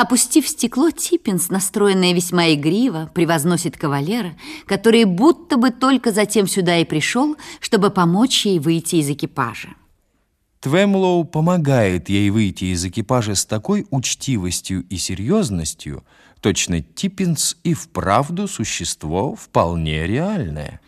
Опустив стекло, Типпинс, настроенная весьма игриво, превозносит кавалера, который будто бы только затем сюда и пришел, чтобы помочь ей выйти из экипажа. Твемлоу помогает ей выйти из экипажа с такой учтивостью и серьезностью, точно Типпинс и вправду существо вполне реальное.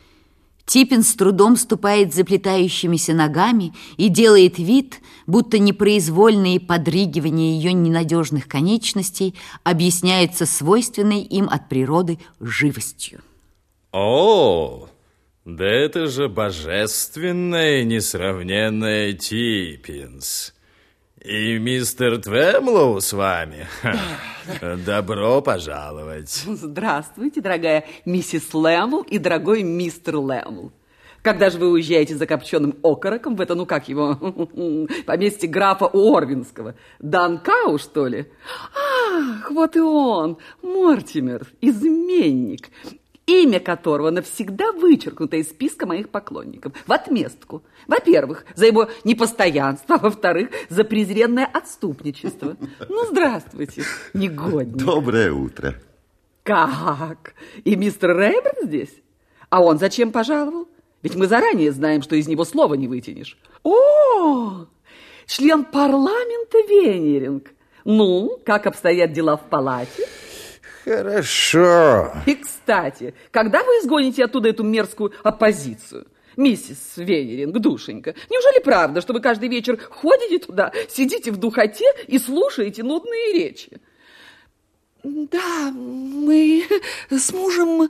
Типпин с трудом ступает заплетающимися ногами и делает вид, будто непроизвольные подригивания ее ненадежных конечностей объясняются свойственной им от природы живостью. О, да это же божественная несравненная Типпинс. И мистер Твемлоу с вами. Добро пожаловать. Здравствуйте, дорогая миссис Лэмл и дорогой мистер Лэмл. Когда же вы уезжаете за копченым окороком в это, ну как его, поместье графа Уорвинского? Данкау, что ли? Ах, вот и он, Мортимер, изменник имя которого навсегда вычеркнуто из списка моих поклонников. В отместку. Во-первых, за его непостоянство, а во-вторых, за презренное отступничество. Ну, здравствуйте, негодник. Доброе утро. Как? И мистер Рейберн здесь? А он зачем пожаловал? Ведь мы заранее знаем, что из него слова не вытянешь. О, член парламента Венеринг. Ну, как обстоят дела в палате? Хорошо. И, кстати, когда вы изгоните оттуда эту мерзкую оппозицию? Миссис Венеринг, душенька, неужели правда, что вы каждый вечер ходите туда, сидите в духоте и слушаете нудные речи? Да, мы с мужем...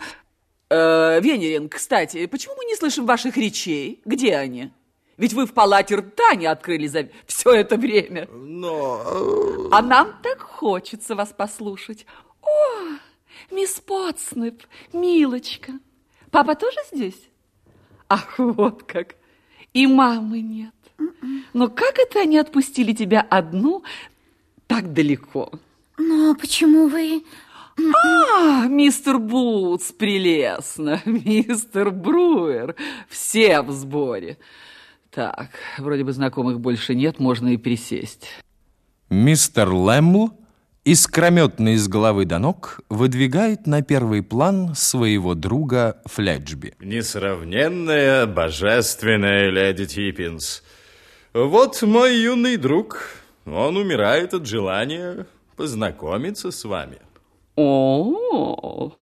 Э, Венеринг, кстати, почему мы не слышим ваших речей? Где они? Ведь вы в палате рта не открыли за все это время. Но... А нам так хочется вас послушать. О, мисс Потснеп, милочка. Папа тоже здесь? Ах, вот как. И мамы нет. Но как это они отпустили тебя одну так далеко? Но почему вы... А, мистер Бутс, прелестно. Мистер Бруер, все в сборе. Так, вроде бы знакомых больше нет, можно и пересесть. Мистер Лэмл искрометно из головы до ног выдвигает на первый план своего друга Фледжби. Несравненная, божественная леди Типпинс. Вот мой юный друг. Он умирает от желания познакомиться с вами. О,